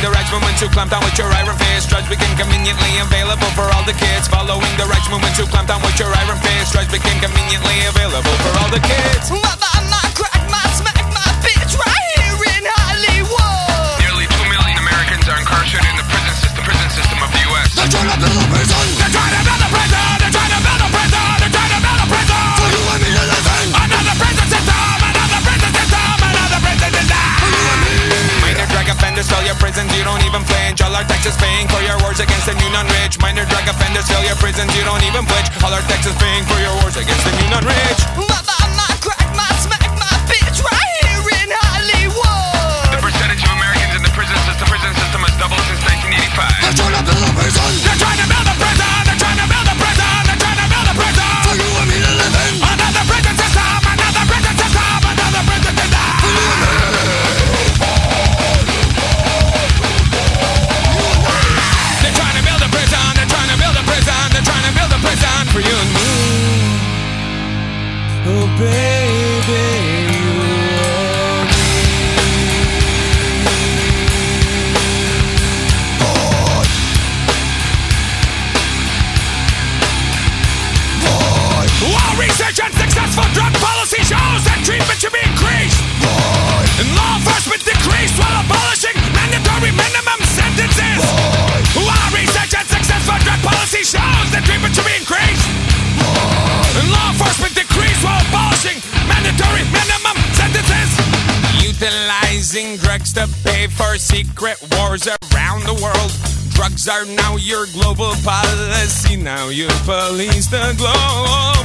the rights movement to clamp down with your iron fist. Drugs became conveniently available for all the kids. Following the rights movement to clamp down with your iron fist. Drugs became conveniently available for all the kids. Mother, I'm not crack my prisons, you don't even flinch. All our taxes paying for your wars against the new non-rich. Minor drug offenders fill your prisons, you don't even flinch. All our taxes paying for your wars against the new non-rich. Research and successful drug policy to pay for secret wars around the world. Drugs are now your global policy, now you police the globe.